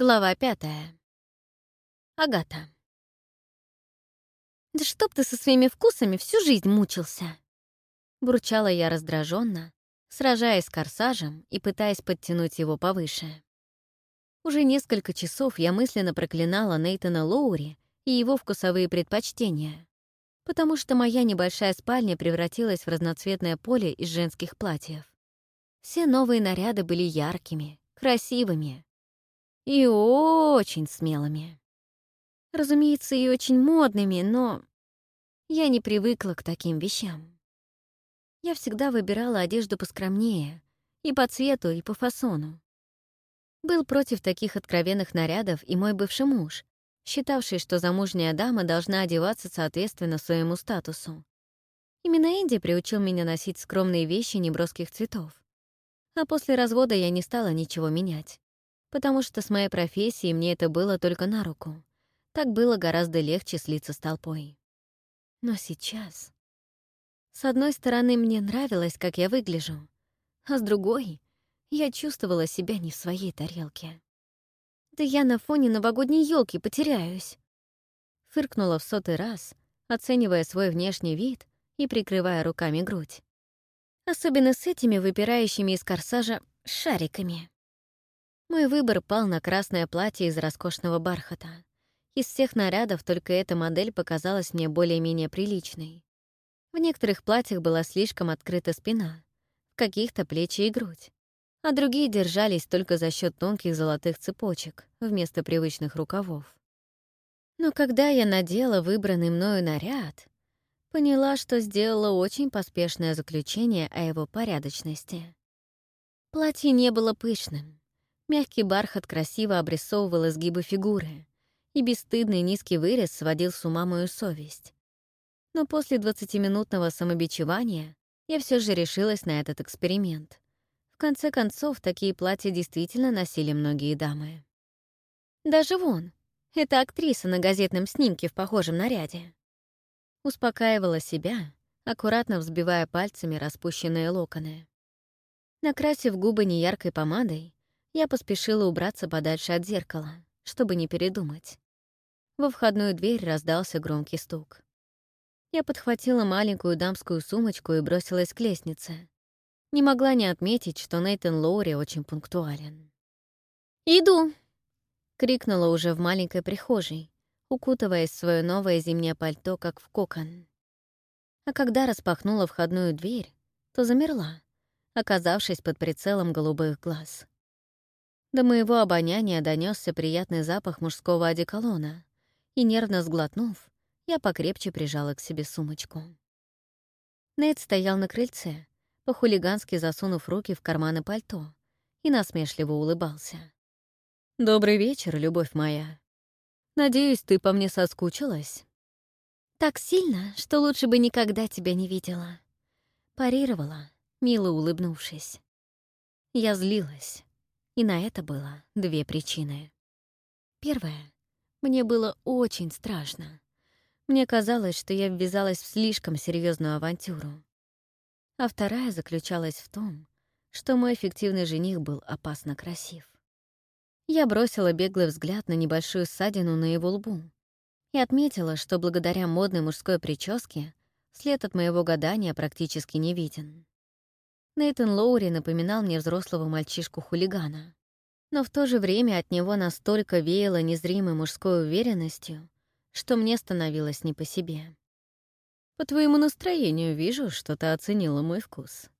Глава пятая. Агата. «Да чтоб ты со своими вкусами всю жизнь мучился!» Бурчала я раздраженно, сражаясь с корсажем и пытаясь подтянуть его повыше. Уже несколько часов я мысленно проклинала Нейтана Лоури и его вкусовые предпочтения, потому что моя небольшая спальня превратилась в разноцветное поле из женских платьев. Все новые наряды были яркими, красивыми — и очень смелыми. Разумеется, и очень модными, но я не привыкла к таким вещам. Я всегда выбирала одежду поскромнее, и по цвету, и по фасону. Был против таких откровенных нарядов и мой бывший муж, считавший, что замужняя дама должна одеваться соответственно своему статусу. Именно Энди приучил меня носить скромные вещи неброских цветов. А после развода я не стала ничего менять потому что с моей профессией мне это было только на руку. Так было гораздо легче слиться с толпой. Но сейчас... С одной стороны, мне нравилось, как я выгляжу, а с другой — я чувствовала себя не в своей тарелке. «Да я на фоне новогодней елки потеряюсь!» Фыркнула в сотый раз, оценивая свой внешний вид и прикрывая руками грудь. Особенно с этими выпирающими из корсажа шариками. Мой выбор пал на красное платье из роскошного бархата. Из всех нарядов только эта модель показалась мне более-менее приличной. В некоторых платьях была слишком открыта спина, в каких-то плечи и грудь, а другие держались только за счет тонких золотых цепочек вместо привычных рукавов. Но когда я надела выбранный мною наряд, поняла, что сделала очень поспешное заключение о его порядочности. Платье не было пышным, Мягкий бархат красиво обрисовывал изгибы фигуры, и бесстыдный низкий вырез сводил с ума мою совесть. Но после 20-минутного самобичевания я все же решилась на этот эксперимент. В конце концов, такие платья действительно носили многие дамы. Даже вон, это актриса на газетном снимке в похожем наряде. Успокаивала себя, аккуратно взбивая пальцами распущенные локоны. Накрасив губы неяркой помадой, я поспешила убраться подальше от зеркала, чтобы не передумать. Во входную дверь раздался громкий стук. Я подхватила маленькую дамскую сумочку и бросилась к лестнице. Не могла не отметить, что Нейтан Лоури очень пунктуален. «Иду!» — крикнула уже в маленькой прихожей, укутываясь в свое новое зимнее пальто, как в кокон. А когда распахнула входную дверь, то замерла, оказавшись под прицелом голубых глаз. До моего обоняния донесся приятный запах мужского одеколона, и, нервно сглотнув, я покрепче прижала к себе сумочку. Нед стоял на крыльце, по-хулигански засунув руки в карманы пальто, и насмешливо улыбался. «Добрый вечер, любовь моя. Надеюсь, ты по мне соскучилась?» «Так сильно, что лучше бы никогда тебя не видела», — парировала, мило улыбнувшись. Я злилась, и на это было две причины. Первая: Мне было очень страшно. Мне казалось, что я ввязалась в слишком серьезную авантюру. А вторая заключалась в том, что мой эффективный жених был опасно красив. Я бросила беглый взгляд на небольшую ссадину на его лбу и отметила, что благодаря модной мужской прическе след от моего гадания практически не виден. Нейтан Лоури напоминал мне взрослого мальчишку-хулигана. Но в то же время от него настолько веяло незримой мужской уверенностью, что мне становилось не по себе. «По твоему настроению вижу, что ты оценила мой вкус».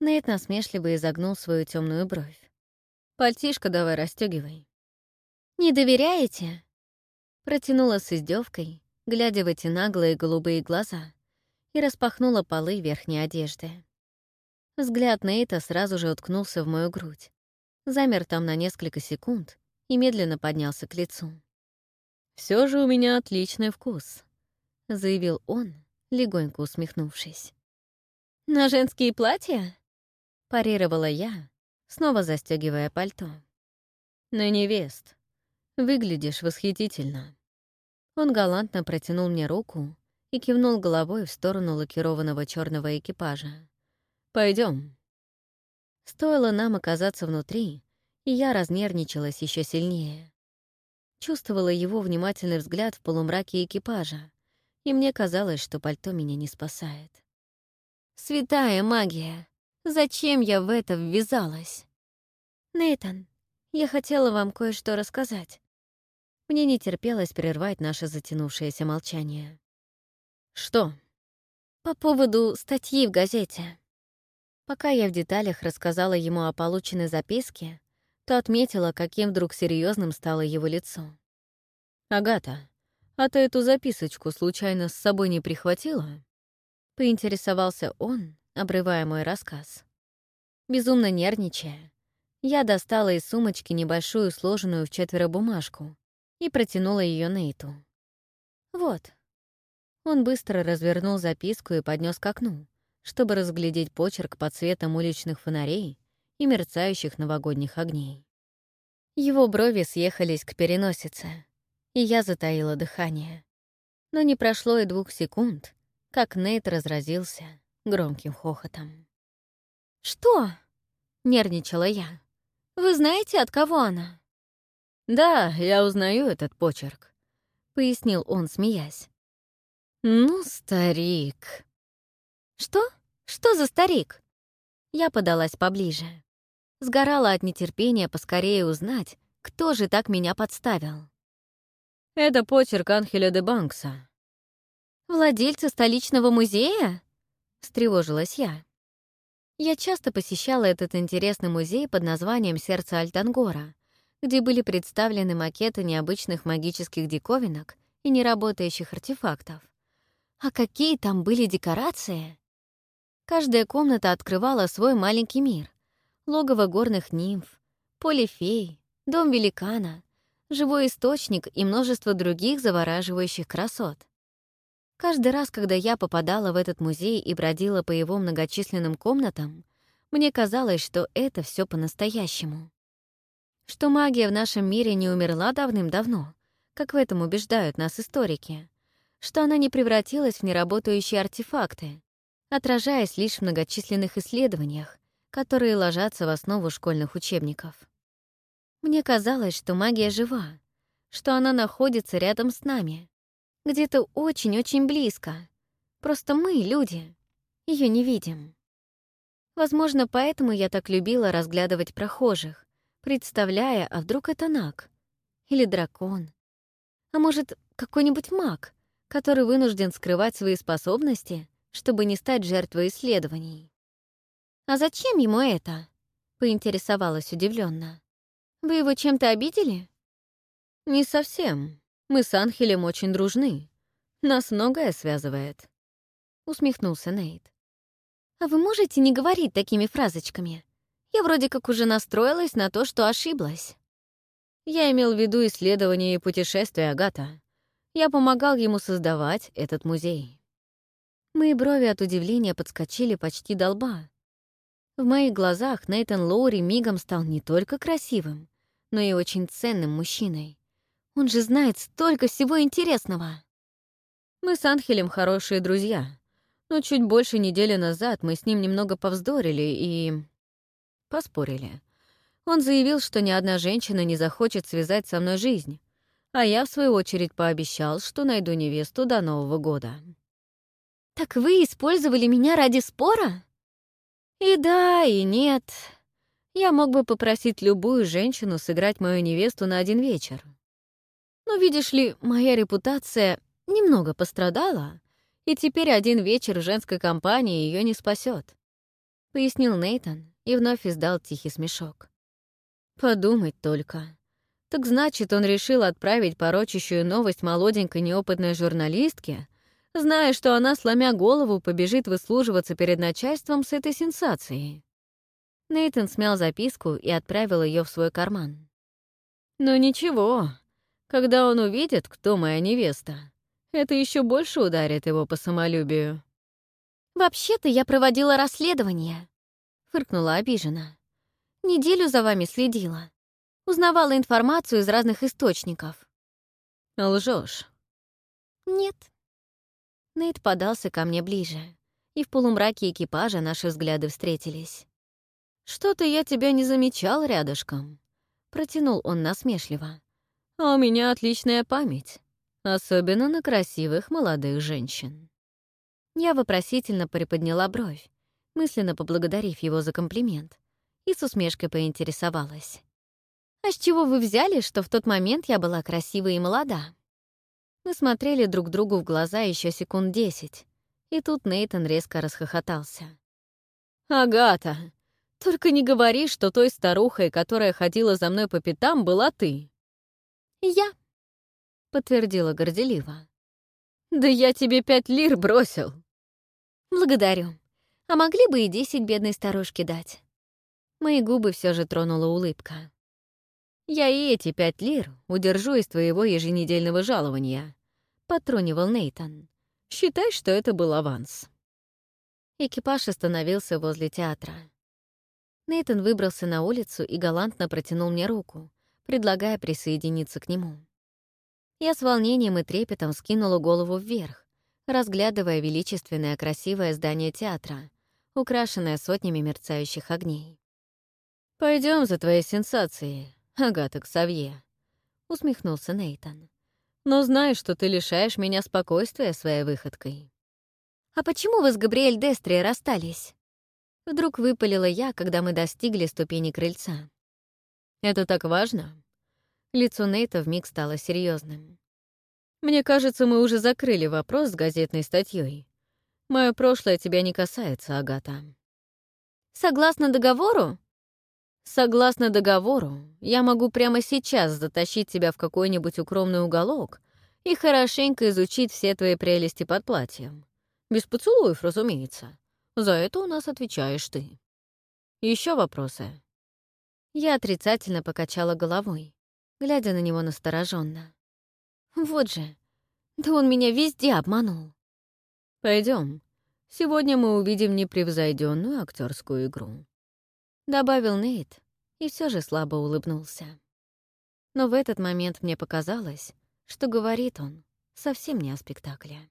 Нейт насмешливо изогнул свою темную бровь. «Пальтишко давай расстегивай. «Не доверяете?» Протянула с издевкой, глядя в эти наглые голубые глаза, и распахнула полы верхней одежды. Взгляд Нейта сразу же уткнулся в мою грудь. Замер там на несколько секунд и медленно поднялся к лицу. Все же у меня отличный вкус», — заявил он, легонько усмехнувшись. «На женские платья?» — парировала я, снова застегивая пальто. «На невест. Выглядишь восхитительно». Он галантно протянул мне руку и кивнул головой в сторону лакированного черного экипажа. Пойдем. Стоило нам оказаться внутри, и я разнервничалась еще сильнее. Чувствовала его внимательный взгляд в полумраке экипажа, и мне казалось, что пальто меня не спасает. «Святая магия! Зачем я в это ввязалась?» «Нейтан, я хотела вам кое-что рассказать». Мне не терпелось прервать наше затянувшееся молчание. «Что?» «По поводу статьи в газете». Пока я в деталях рассказала ему о полученной записке, то отметила, каким вдруг серьезным стало его лицо. «Агата, а ты эту записочку случайно с собой не прихватила?» — поинтересовался он, обрывая мой рассказ. Безумно нервничая, я достала из сумочки небольшую сложенную в четверо бумажку и протянула ее Нейту. «Вот». Он быстро развернул записку и поднес к окну, чтобы разглядеть почерк по цветам уличных фонарей и мерцающих новогодних огней. Его брови съехались к переносице, и я затаила дыхание. Но не прошло и двух секунд, как Нейт разразился громким хохотом. «Что?» — нервничала я. «Вы знаете, от кого она?» «Да, я узнаю этот почерк», — пояснил он, смеясь. «Ну, старик», «Что? Что за старик?» Я подалась поближе. Сгорала от нетерпения поскорее узнать, кто же так меня подставил. «Это почерк Анхеля де Банкса». «Владельца столичного музея?» — встревожилась я. Я часто посещала этот интересный музей под названием «Сердце Альтангора», где были представлены макеты необычных магических диковинок и неработающих артефактов. А какие там были декорации! Каждая комната открывала свой маленький мир. Логово горных нимф, поле фей, дом великана, живой источник и множество других завораживающих красот. Каждый раз, когда я попадала в этот музей и бродила по его многочисленным комнатам, мне казалось, что это все по-настоящему. Что магия в нашем мире не умерла давным-давно, как в этом убеждают нас историки, что она не превратилась в неработающие артефакты, отражаясь лишь в многочисленных исследованиях, которые ложатся в основу школьных учебников. Мне казалось, что магия жива, что она находится рядом с нами, где-то очень-очень близко. Просто мы, люди, ее не видим. Возможно, поэтому я так любила разглядывать прохожих, представляя, а вдруг это наг, или дракон, а может, какой-нибудь маг, который вынужден скрывать свои способности, чтобы не стать жертвой исследований. «А зачем ему это?» — поинтересовалась удивленно. «Вы его чем-то обидели?» «Не совсем. Мы с Анхелем очень дружны. Нас многое связывает», — усмехнулся Нейт. «А вы можете не говорить такими фразочками? Я вроде как уже настроилась на то, что ошиблась». Я имел в виду исследования и путешествия Агата. Я помогал ему создавать этот музей. Мои брови от удивления подскочили почти до лба. В моих глазах Нейтан Лоури мигом стал не только красивым, но и очень ценным мужчиной. Он же знает столько всего интересного. Мы с Анхелем хорошие друзья, но чуть больше недели назад мы с ним немного повздорили и... поспорили. Он заявил, что ни одна женщина не захочет связать со мной жизнь, а я, в свою очередь, пообещал, что найду невесту до Нового года. «Так вы использовали меня ради спора?» «И да, и нет. Я мог бы попросить любую женщину сыграть мою невесту на один вечер. Но, видишь ли, моя репутация немного пострадала, и теперь один вечер женской компании ее не спасет, пояснил Нейтон и вновь издал тихий смешок. Подумать только. Так значит, он решил отправить порочащую новость молоденькой неопытной журналистке, зная, что она, сломя голову, побежит выслуживаться перед начальством с этой сенсацией. Нейтан смял записку и отправил ее в свой карман. Но ничего, когда он увидит, кто моя невеста, это еще больше ударит его по самолюбию». «Вообще-то я проводила расследование», — фыркнула обиженно. «Неделю за вами следила. Узнавала информацию из разных источников». «Лжешь». «Нет, Нейт подался ко мне ближе, и в полумраке экипажа наши взгляды встретились. «Что-то я тебя не замечал рядышком», — протянул он насмешливо. «А у меня отличная память, особенно на красивых молодых женщин». Я вопросительно приподняла бровь, мысленно поблагодарив его за комплимент, и с усмешкой поинтересовалась. «А с чего вы взяли, что в тот момент я была красива и молода?» Мы смотрели друг другу в глаза еще секунд десять, и тут Нейтон резко расхохотался. «Агата, только не говори, что той старухой, которая ходила за мной по пятам, была ты». «Я», — подтвердила горделиво. «Да я тебе пять лир бросил». «Благодарю. А могли бы и десять бедной старушке дать?» Мои губы все же тронула улыбка. «Я и эти пять лир удержу из твоего еженедельного жалования. Потрунивал Нейтан. «Считай, что это был аванс». Экипаж остановился возле театра. Нейтан выбрался на улицу и галантно протянул мне руку, предлагая присоединиться к нему. Я с волнением и трепетом скинула голову вверх, разглядывая величественное красивое здание театра, украшенное сотнями мерцающих огней. Пойдем за твоей сенсацией, Агата Ксавье», — усмехнулся Нейтан. Но знай, что ты лишаешь меня спокойствия своей выходкой». «А почему вы с Габриэль Дестри расстались?» Вдруг выпалила я, когда мы достигли ступени крыльца. «Это так важно?» Лицо Нейта вмиг стало серьезным. «Мне кажется, мы уже закрыли вопрос с газетной статьей. Мое прошлое тебя не касается, Агата». «Согласно договору?» Согласно договору, я могу прямо сейчас затащить тебя в какой-нибудь укромный уголок и хорошенько изучить все твои прелести под платьем. Без поцелуев, разумеется. За это у нас отвечаешь ты. Еще вопросы?» Я отрицательно покачала головой, глядя на него настороженно. «Вот же! Да он меня везде обманул!» Пойдем. Сегодня мы увидим непревзойденную актерскую игру добавил Нейт и все же слабо улыбнулся. Но в этот момент мне показалось, что говорит он совсем не о спектакле.